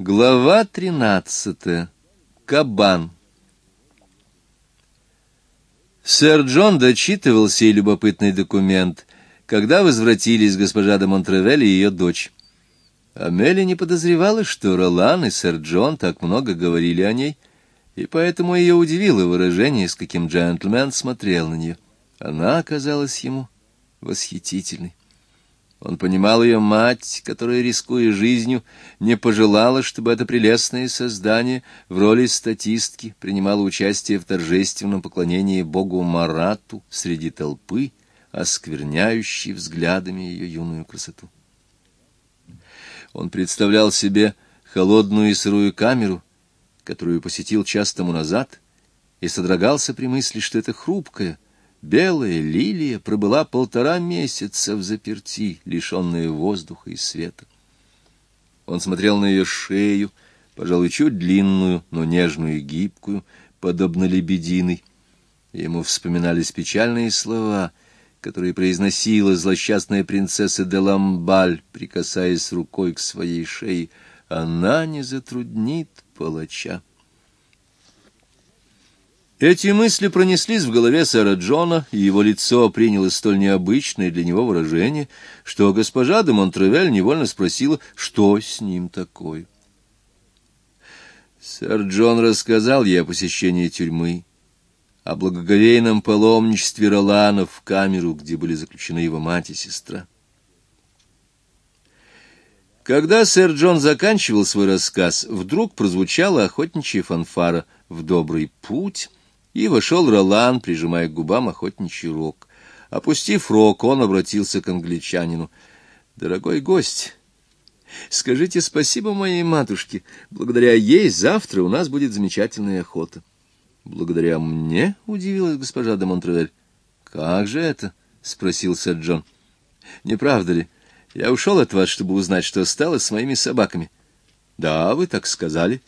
Глава тринадцатая. Кабан. Сэр Джон дочитывал сей любопытный документ, когда возвратились госпожа де Монтревель и ее дочь. Амели не подозревала, что Ролан и сэр Джон так много говорили о ней, и поэтому ее удивило выражение, с каким джентльмен смотрел на нее. Она оказалась ему восхитительной. Он понимал ее мать, которая, рискуя жизнью, не пожелала, чтобы это прелестное создание в роли статистки принимало участие в торжественном поклонении богу Марату среди толпы, оскверняющей взглядами ее юную красоту. Он представлял себе холодную и сырую камеру, которую посетил час тому назад, и содрогался при мысли, что это хрупкая, Белая лилия пробыла полтора месяца в заперти, лишенная воздуха и света. Он смотрел на ее шею, пожалуй, чуть длинную, но нежную и гибкую, подобно лебединой. Ему вспоминались печальные слова, которые произносила злосчастная принцесса де Ламбаль, прикасаясь рукой к своей шее. «Она не затруднит палача». Эти мысли пронеслись в голове сэра Джона, и его лицо приняло столь необычное для него выражение, что госпожа де Монтревель невольно спросила, что с ним такое. Сэр Джон рассказал ей о посещении тюрьмы, о благоговейном паломничестве Ролана в камеру, где были заключены его мать и сестра. Когда сэр Джон заканчивал свой рассказ, вдруг прозвучала охотничья фанфара «В добрый путь», и вошел Ролан, прижимая к губам охотничий рог. Опустив рог, он обратился к англичанину. — Дорогой гость, скажите спасибо моей матушке. Благодаря ей завтра у нас будет замечательная охота. — Благодаря мне? — удивилась госпожа де Монтревель. — Как же это? — спросил сэр Джон. — Не правда ли? Я ушел от вас, чтобы узнать, что стало с моими собаками. — Да, вы так сказали.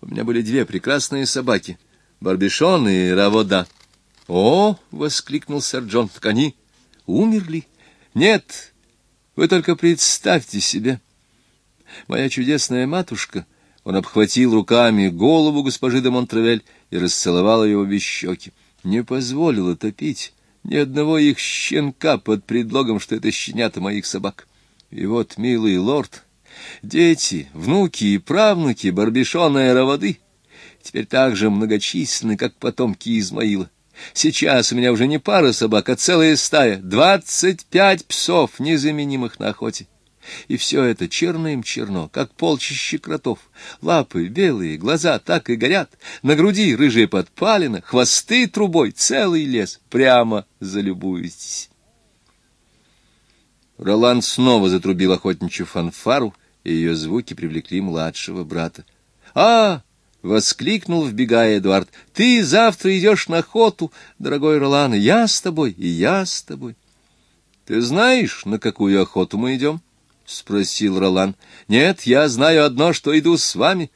У меня были две прекрасные собаки — Барбишон и Равода. — О! — воскликнул сэр Джон. — Так они умерли? — Нет, вы только представьте себе. Моя чудесная матушка... Он обхватил руками голову госпожи де Монтревель и расцеловал ее обе щеки. Не позволила топить ни одного их щенка под предлогом, что это щенята моих собак. И вот, милый лорд, дети, внуки и правнуки Барбишона и Раводы теперь так же многочисленны, как потомки Измаила. Сейчас у меня уже не пара собак, а целая стая, двадцать пять псов, незаменимых на охоте. И все это черным черно, как полчище кротов. Лапы белые, глаза так и горят, на груди рыжие подпалины, хвосты трубой, целый лес. Прямо залюбуйтесь. Роланд снова затрубил охотничью фанфару, и ее звуки привлекли младшего брата. — А, Воскликнул, вбегая Эдуард. — Ты завтра идешь на охоту, дорогой Ролан, я с тобой, и я с тобой. — Ты знаешь, на какую охоту мы идем? — спросил Ролан. — Нет, я знаю одно, что иду с вами.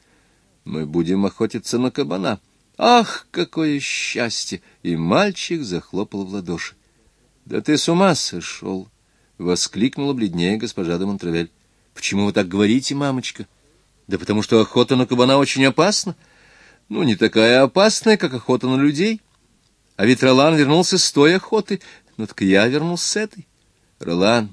Мы будем охотиться на кабана. Ах, какое счастье! И мальчик захлопал в ладоши. — Да ты с ума сошел! — воскликнула бледнее госпожа де Монтравель. — Почему вы так говорите, мамочка? — да потому что охота на кабана очень опасна. Ну, не такая опасная, как охота на людей. А ведь Ролан вернулся с той охоты, ну так я вернулся с этой. Ролан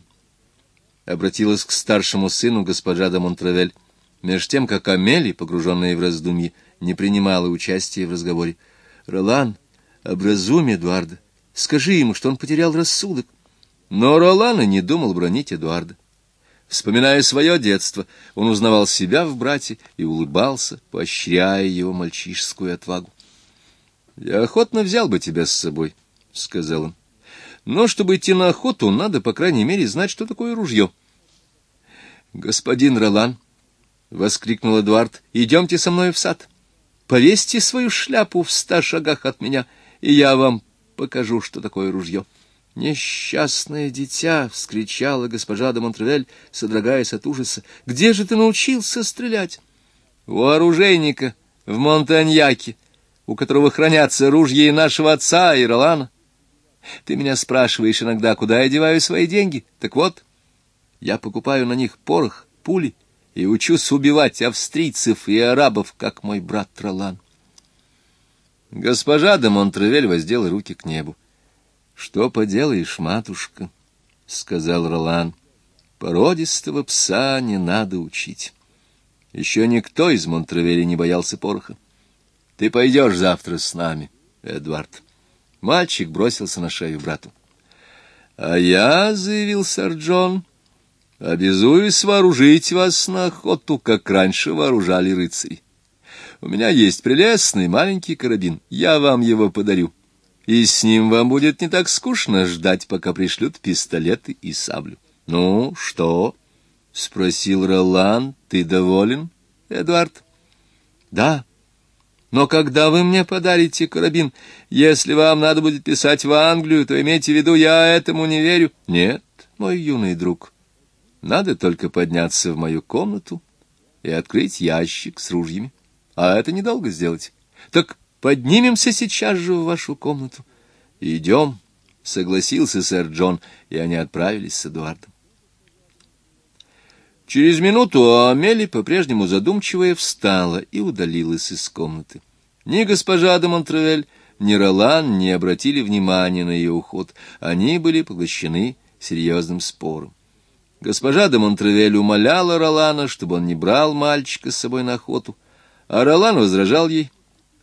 обратилась к старшему сыну госпожа де Монтравель, меж тем, как Амели, погруженная в раздумье, не принимала участия в разговоре. Ролан, образуми Эдуарда, скажи ему, что он потерял рассудок. Но Ролан и не думал бронить Эдуарда. Вспоминая свое детство, он узнавал себя в брате и улыбался, поощряя его мальчишескую отвагу. — Я охотно взял бы тебя с собой, — сказал он. — Но чтобы идти на охоту, надо, по крайней мере, знать, что такое ружье. — Господин Ролан, — воскликнул Эдуард, — идемте со мной в сад. Повесьте свою шляпу в ста шагах от меня, и я вам покажу, что такое ружье. — «Несчастное дитя!» — вскричала госпожа де Монтревель, содрогаясь от ужаса. «Где же ты научился стрелять?» «У оружейника в Монтаньяке, у которого хранятся ружья и нашего отца, и Ролана. Ты меня спрашиваешь иногда, куда я деваю свои деньги. Так вот, я покупаю на них порох, пули и учусь убивать австрийцев и арабов, как мой брат Ролан. Госпожа де Монтревель воздела руки к небу. — Что поделаешь, матушка? — сказал Ролан. — Породистого пса не надо учить. Еще никто из Монтревеля не боялся пороха. Ты пойдешь завтра с нами, Эдвард. Мальчик бросился на шею брату. — А я, — заявил сэр Джон, — обязуюсь вооружить вас на охоту, как раньше вооружали рыцарей. У меня есть прелестный маленький карабин, я вам его подарю. И с ним вам будет не так скучно ждать, пока пришлют пистолеты и саблю. — Ну, что? — спросил Ролан. — Ты доволен, Эдуард? — Да. Но когда вы мне подарите карабин, если вам надо будет писать в Англию, то имейте в виду, я этому не верю. — Нет, мой юный друг, надо только подняться в мою комнату и открыть ящик с ружьями а это недолго сделать. Так поднимемся сейчас же в вашу комнату. Идем, — согласился сэр Джон, и они отправились с Эдуардом. Через минуту Амели, по-прежнему задумчивая, встала и удалилась из комнаты. Ни госпожа де Монтревель, ни Ролан не обратили внимания на ее уход. Они были поглощены серьезным спором. Госпожа де Монтревель умоляла Ролана, чтобы он не брал мальчика с собой на охоту, а Ролан возражал ей,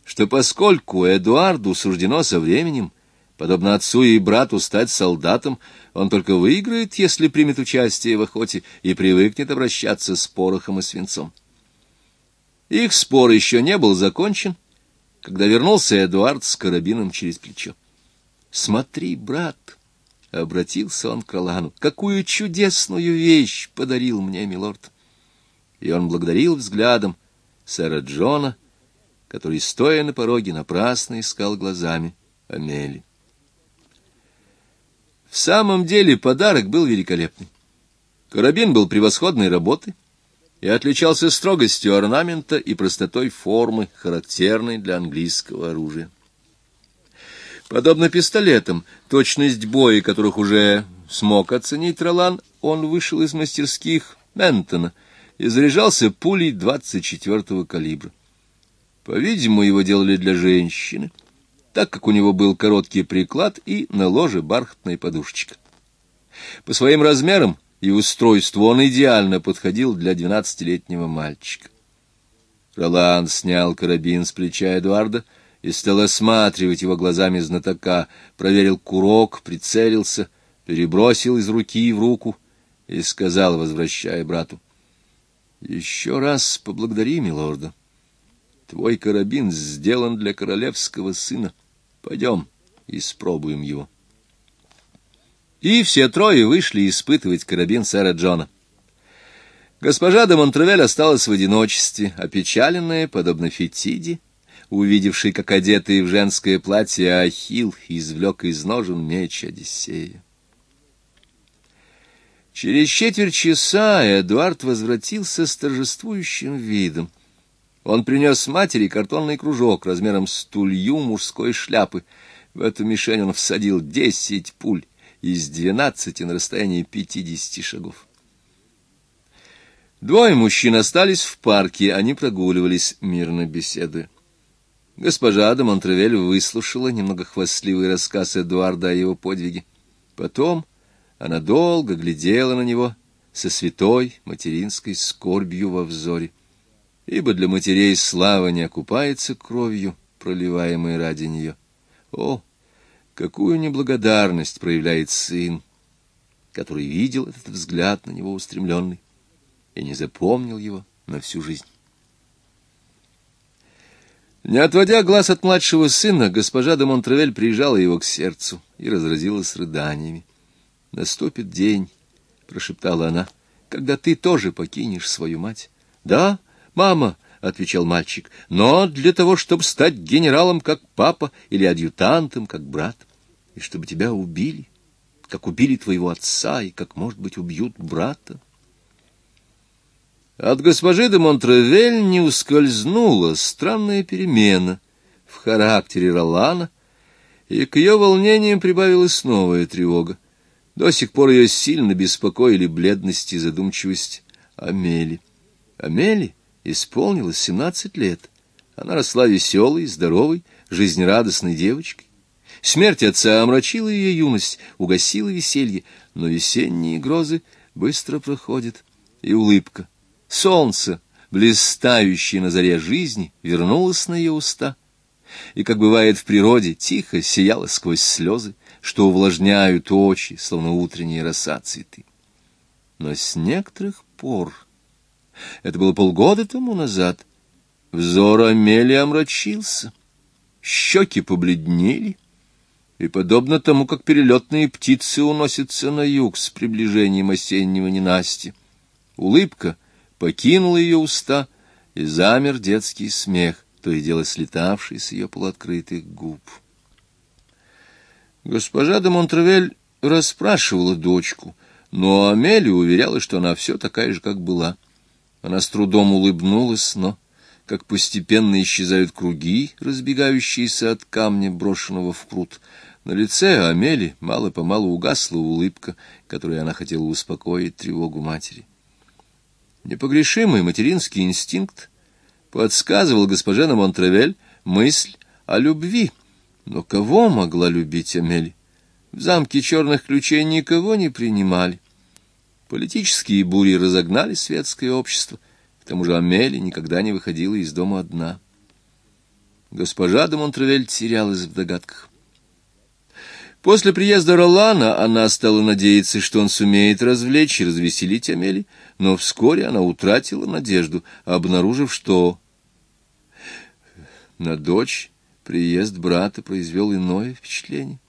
что поскольку Эдуарду суждено со временем, подобно отцу и брату, стать солдатом, он только выиграет, если примет участие в охоте и привыкнет обращаться с порохом и свинцом. Их спор еще не был закончен, когда вернулся Эдуард с карабином через плечо. «Смотри, брат!» — обратился он к Ролану. «Какую чудесную вещь подарил мне милорд!» И он благодарил взглядом сэра Джона, который, стоя на пороге, напрасно искал глазами Амели. В самом деле подарок был великолепный. Карабин был превосходной работы и отличался строгостью орнамента и простотой формы, характерной для английского оружия. Подобно пистолетам, точность боя которых уже смог оценить Ролан, он вышел из мастерских Ментона — и заряжался пулей 24-го калибра. По-видимому, его делали для женщины, так как у него был короткий приклад и на ложе бархатная подушечка. По своим размерам и устройству он идеально подходил для двенадцатилетнего мальчика. Роланд снял карабин с плеча Эдуарда и стал осматривать его глазами знатока, проверил курок, прицелился, перебросил из руки в руку и сказал, возвращая брату, еще раз поблагодари, милорда. Твой карабин сделан для королевского сына. Пойдем, испробуем его. И все трое вышли испытывать карабин сэра Джона. Госпожа де Монтревель осталась в одиночестве, опечаленная, подобно Фетиде, увидевшей, как одетый в женское платье Ахилл извлек из ножен меч Одиссея. Через четверть часа Эдуард возвратился с торжествующим видом. Он принес матери картонный кружок размером с тулью мужской шляпы. В эту мишень он всадил десять пуль из двенадцати на расстоянии пятидесяти шагов. Двое мужчин остались в парке, они прогуливались, мирно беседуя. Госпожа де Монтревель выслушала немного хвастливый рассказ Эдуарда о его подвиге. Потом она долго глядела на него со святой материнской скорбью во взоре. Ибо для матерей слава не окупается кровью, проливаемой ради нее. О, какую неблагодарность проявляет сын, который видел этот взгляд на него устремленный и не запомнил его на всю жизнь. Не отводя глаз от младшего сына, госпожа де Монтревель прижала его к сердцу и разразилась рыданиями. Наступит день, — прошептала она, — когда ты тоже покинешь свою мать. — Да, мама, — отвечал мальчик, — но для того, чтобы стать генералом, как папа, или адъютантом, как брат, и чтобы тебя убили, как убили твоего отца, и как, может быть, убьют брата. От госпожи де Монтревель не ускользнула странная перемена в характере Ролана, и к ее волнениям прибавилась новая тревога. До сих пор ее сильно беспокоили бледность и задумчивость Амели. Амели исполнилось семнадцать лет. Она росла веселой, здоровой, жизнерадостной девочкой. Смерть отца омрачила ее юность, угасила веселье, но весенние грозы быстро проходят, и улыбка, солнце, блистающее на заре жизни, вернулось на ее уста, и, как бывает в природе, тихо сияло сквозь слезы, что увлажняют очи, словно утренние роса цветы. Но с некоторых пор, это было полгода тому назад, взор Амелии омрачился, щеки побледнели, и, подобно тому, как перелетные птицы уносятся на юг с приближением осеннего ненасти, улыбка покинула ее уста, и замер детский смех, то и дело слетавший с ее полуоткрытых губ. Госпожа де Монтравель расспрашивала дочку, но Амелия уверяла, что она все такая же, как была. Она с трудом улыбнулась, но, как постепенно исчезают круги, разбегающиеся от камня, брошенного в пруд, на лице Амели мало-помалу угасла улыбка, которой она хотела успокоить тревогу матери. Непогрешимый материнский инстинкт подсказывал госпоже на Монтравель мысль о любви. Но кого могла любить Амели? В замке черных ключей никого не принимали. Политические бури разогнали светское общество. К тому же Амели никогда не выходила из дома одна. Госпожа де Монтравель терялась в догадках. После приезда Ролана она стала надеяться, что он сумеет развлечь и развеселить Амели, но вскоре она утратила надежду, обнаружив, что на дочь приезд брата произвел иное впечатление.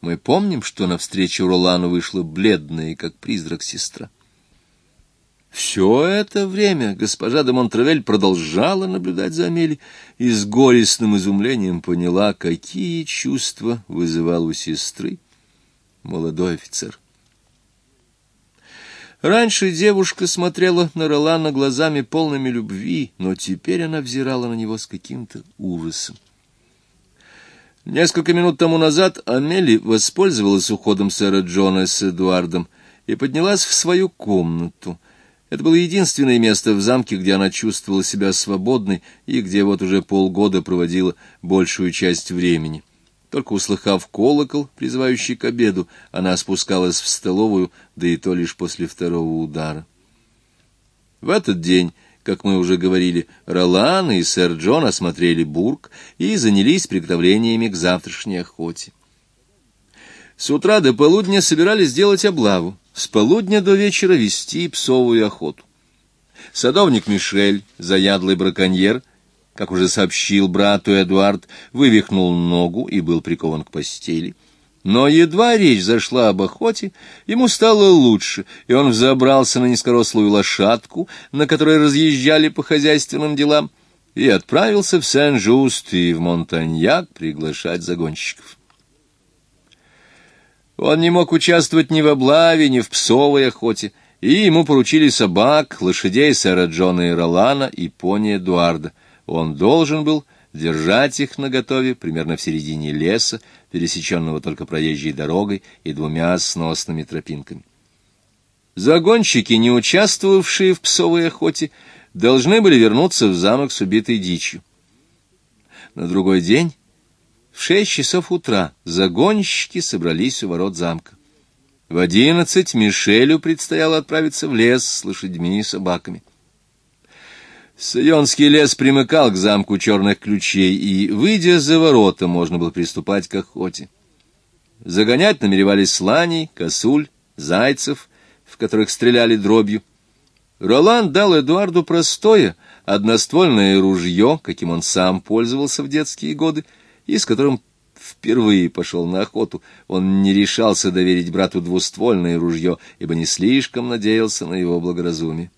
Мы помним, что навстречу Ролану вышла бледная, как призрак сестра. Все это время госпожа де Монтравель продолжала наблюдать за Амели и с горестным изумлением поняла, какие чувства вызывал у сестры молодой офицер. Раньше девушка смотрела на Ролана глазами полными любви, но теперь она взирала на него с каким-то ужасом. Несколько минут тому назад Амели воспользовалась уходом сэра Джона с Эдуардом и поднялась в свою комнату — это было единственное место в замке, где она чувствовала себя свободной и где вот уже полгода проводила большую часть времени. Только услыхав колокол, призывающий к обеду, она спускалась в столовую, да и то лишь после второго удара. В этот день, как мы уже говорили, Ролан и сэр Джон осмотрели бург и занялись приготовлениями к завтрашней охоте. С утра до полудня собирались сделать облаву с полудня до вечера вести псовую охоту. Садовник Мишель, заядлый браконьер, как уже сообщил брату Эдуард, вывихнул ногу и был прикован к постели. Но едва речь зашла об охоте, ему стало лучше, и он взобрался на низкорослую лошадку, на которой разъезжали по хозяйственным делам, и отправился в Сен-Жуст и в Монтаньяк приглашать загонщиков. Он не мог участвовать ни в облаве, ни в псовой охоте, и ему поручили собак, лошадей сэра Джона и Ролана и пони Эдуарда. Он должен был держать их наготове примерно в середине леса, пересеченного только проезжей дорогой и двумя сносными тропинками. Загонщики, не участвовавшие в псовой охоте, должны были вернуться в замок с убитой дичью. На другой день в шесть часов утра загонщики собрались у ворот замка. В одиннадцать Мишелю предстояло отправиться в лес с лошадьми и собаками. Сайонский лес примыкал к замку черных ключей, и, выйдя за ворота, можно было приступать к охоте. Загонять намеревались сланей, косуль, зайцев, в которых стреляли дробью. Ролан дал Эдуарду простое, одноствольное ружье, каким он сам пользовался в детские годы, и с которым впервые пошел на охоту, он не решался доверить брату двуствольное ружье, ибо не слишком надеялся на его благоразумие.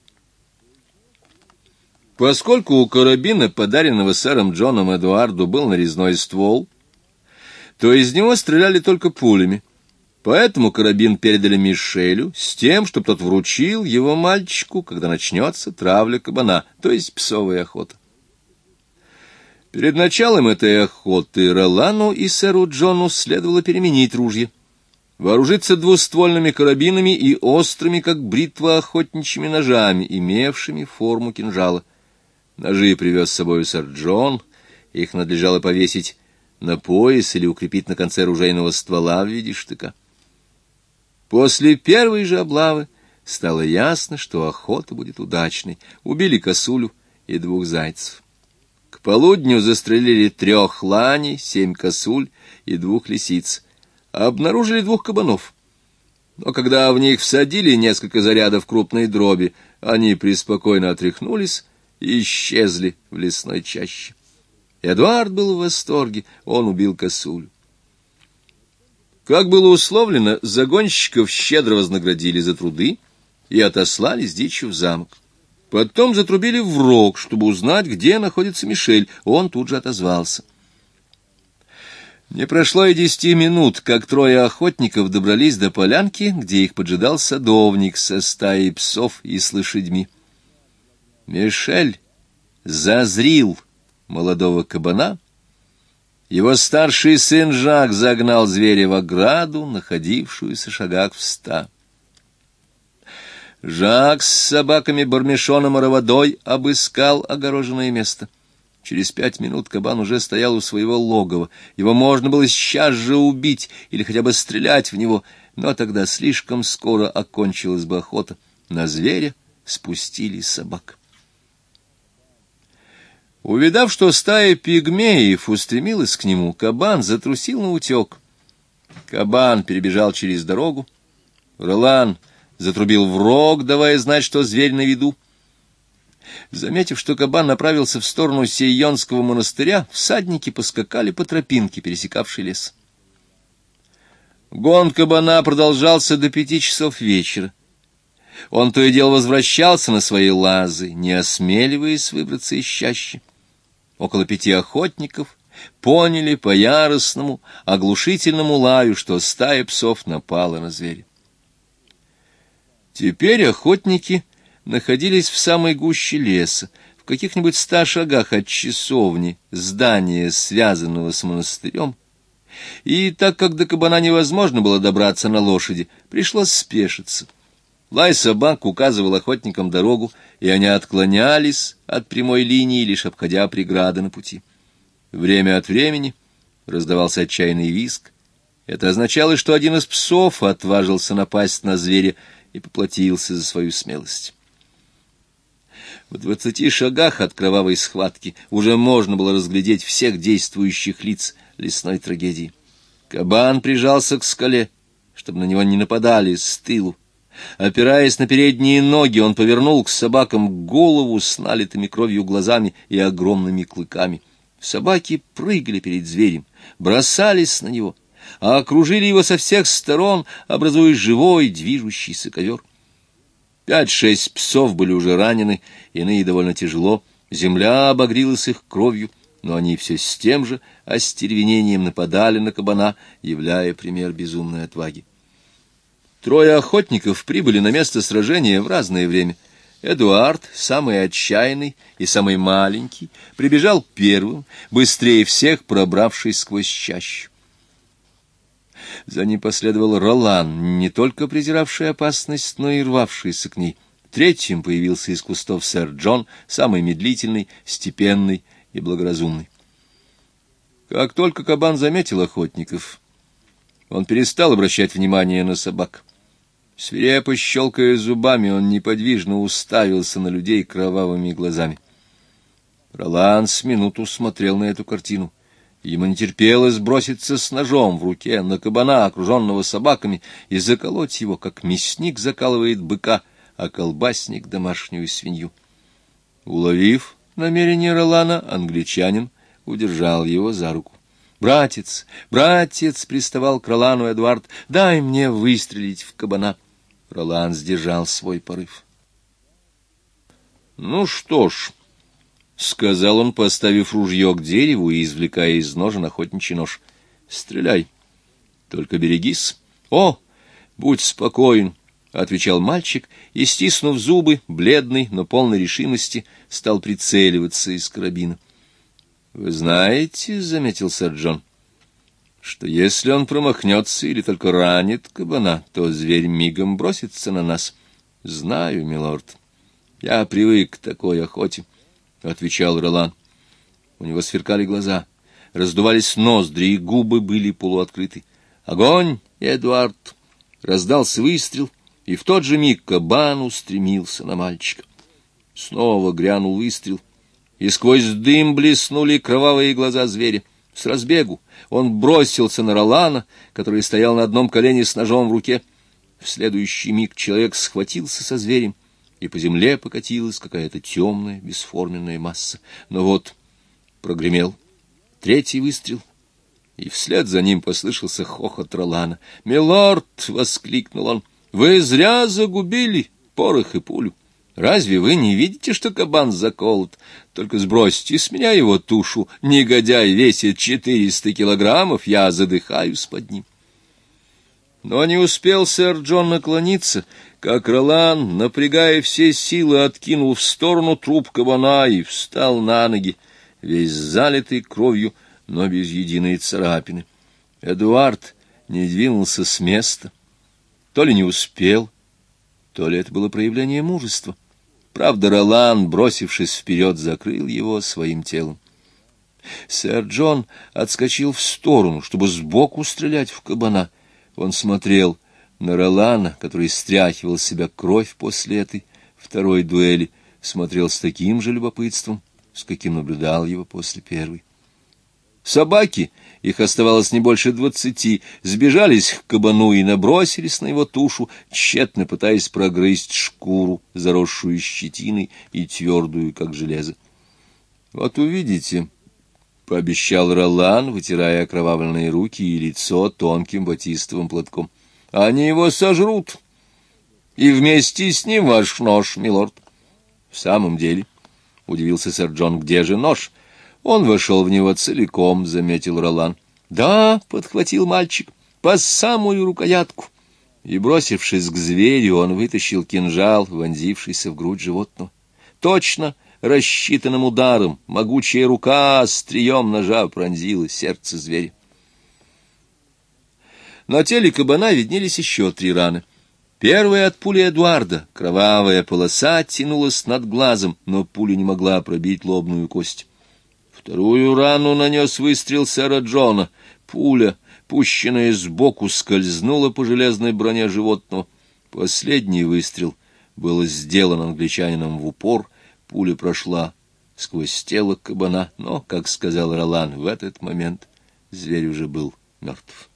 Поскольку у карабина, подаренного сэром Джоном Эдуарду, был нарезной ствол, то из него стреляли только пулями. Поэтому карабин передали Мишелю с тем, чтобы тот вручил его мальчику, когда начнется травля кабана, то есть псовая охота. Перед началом этой охоты Ролану и сэру Джону следовало переменить ружье. вооружиться двуствольными карабинами и острыми, как бритва, охотничьими ножами, имевшими форму кинжала. Ножи привез с собой сэр Джон, их надлежало повесить на пояс или укрепить на конце ружейного ствола в виде штыка. После первой же облавы стало ясно, что охота будет удачной. Убили косулю и двух зайцев. К полудню застрелили трех ланей, семь косуль и двух лисиц. Обнаружили двух кабанов. Но когда в них всадили несколько зарядов крупной дроби, они преспокойно отряхнулись исчезли в лесной чаще. Эдуард был в восторге, он убил косулю. Как было условлено, загонщиков щедро вознаградили за труды и отослали с дичью в замок. Потом затрубили в рог, чтобы узнать, где находится Мишель. Он тут же отозвался. Не прошло и десяти минут, как трое охотников добрались до полянки, где их поджидал садовник со стаей псов и с лошадьми. Мишель зазрил молодого кабана. Его старший сын Жак загнал зверя в ограду, находившуюся шагах в ста. Жак с собаками Бармешоном и Раводой обыскал огороженное место. Через пять минут кабан уже стоял у своего логова. Его можно было сейчас же убить или хотя бы стрелять в него, но тогда слишком скоро окончилась бы охота. На зверя спустили собак. Увидав, что стая пигмеев устремилась к нему, кабан затрусил на утек. Кабан перебежал через дорогу. Ролан затрубил в рог, давая знать, что зверь на виду. Заметив, что кабан направился в сторону Сейонского монастыря, всадники поскакали по тропинке, пересекавшей лес. Гон кабана продолжался до пяти часов вечера. Он то и дело возвращался на свои лазы, не осмеливаясь выбраться из чащи около пяти охотников, поняли по яростному, оглушительному лаю, что стая псов напала на зверя. Теперь охотники находились в самой гуще леса, в каких-нибудь ста шагах от часовни, здания, связанного с монастырем, и так как до кабана невозможно было добраться на лошади, пришлось спешиться. Лай собак указывал охотникам дорогу, и они отклонялись от прямой линии, лишь обходя преграды на пути. Время от времени раздавался отчаянный виск. Это означало, что один из псов отважился напасть на зверя и поплатился за свою смелость. В двадцати шагах от кровавой схватки уже можно было разглядеть всех действующих лиц лесной трагедии. Кабан прижался к скале, чтобы на него не нападали с тылу. Опираясь на передние ноги, он повернул к собакам голову с налитыми кровью глазами и огромными клыками. Собаки прыгали перед зверем, бросались на него, а окружили его со всех сторон, образуя живой движущийся ковер. Пять-шесть псов были уже ранены, иные довольно тяжело. Земля обогрелась их кровью, но они все с тем же остервенением нападали на кабана, являя пример безумной отваги. Трое охотников прибыли на место сражения в разное время. Эдуард, самый отчаянный и самый маленький, прибежал первым, быстрее всех пробравшись сквозь чащу. За ним последовал Ролан, не только презиравший опасность, но и рвавшийся к ней. Третьим появился из кустов сэр Джон, самый медлительный, степенный и благоразумный. Как только кабан заметил охотников, он перестал обращать внимание на собак. Свирепо щелкая зубами, он неподвижно уставился на людей кровавыми глазами. Ролан с минуту смотрел на эту картину. Ему не терпелось броситься с ножом в руке на кабана, окруженного собаками, и заколоть его, как мясник закалывает быка, а колбасник — домашнюю свинью. Уловив намерение Ролана, англичанин удержал его за руку. «Братец, братец!» — приставал к Ролану Эдуард. «Дай мне выстрелить в кабана!» Ролан сдержал свой порыв. «Ну что ж», — сказал он, поставив ружье к дереву и извлекая из ножен охотничий нож, — «стреляй, только берегись». «О, будь спокоен», — отвечал мальчик, и, стиснув зубы, бледный, но полной решимости, стал прицеливаться из карабина. «Вы знаете», — заметил сэр Джон, — что если он промахнется или только ранит кабана, то зверь мигом бросится на нас. — Знаю, милорд. Я привык к такой охоте, — отвечал Ролан. У него сверкали глаза, раздувались ноздри, и губы были полуоткрыты. «Огонь, Эдуард!» Раздался выстрел, и в тот же миг кабан устремился на мальчика. Снова грянул выстрел, и сквозь дым блеснули кровавые глаза зверя. С разбегу он бросился на Ролана, который стоял на одном колене с ножом в руке. В следующий миг человек схватился со зверем, и по земле покатилась какая-то темная, бесформенная масса. Но вот прогремел третий выстрел, и вслед за ним послышался хохот Ролана. «Милорд!» — воскликнул он. «Вы зря загубили порох и пулю. Разве вы не видите, что кабан заколот? Только сбросьте с меня его тушу. Негодяй весит четыреста килограммов, я задыхаюсь под ним». Но не успел сэр Джон наклониться, как Ролан, напрягая все силы, откинул в сторону труп кабана и встал на ноги весь залитый кровью, но без единой царапины. Эдуард не двинулся с места. То ли не успел, то ли это было проявление мужества. Правда, Ролан, бросившись вперед, закрыл его своим телом. Сэр Джон отскочил в сторону, чтобы сбоку стрелять в кабана. Он смотрел на Ролана, который стряхивал с себя кровь после этой второй дуэли, смотрел с таким же любопытством, с каким наблюдал его после первой. Собаки, их оставалось не больше двадцати, сбежались к кабану и набросились на его тушу, тщетно пытаясь прогрызть шкуру, заросшую щетиной и твердую, как железо. — Вот увидите, — пообещал Ролан, вытирая окровавленные руки и лицо тонким батистовым платком. — Они его сожрут, и вместе с ним ваш нож, милорд. — В самом деле... — удивился сэр Джон. — Где же нож? Он вошел в него целиком, — заметил Ролан. — Да, — подхватил мальчик, — по самую рукоятку. И, бросившись к зверю, он вытащил кинжал, вонзившийся в грудь животного. Точно рассчитанным ударом могучая рука острием ножа пронзила сердце зверя. На теле кабана виднелись еще три раны. Первая от пули Эдуарда, кровавая полоса тянулась над глазом, но пуля не могла пробить лобную кость. Вторую рану нанес выстрел сэра Джона. Пуля, пущенная сбоку, скользнула по железной броне животного. Последний выстрел был сделан англичанином в упор, пуля прошла сквозь тело кабана, но, как сказал Ролан, в этот момент зверь уже был мертв.